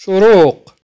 شروق.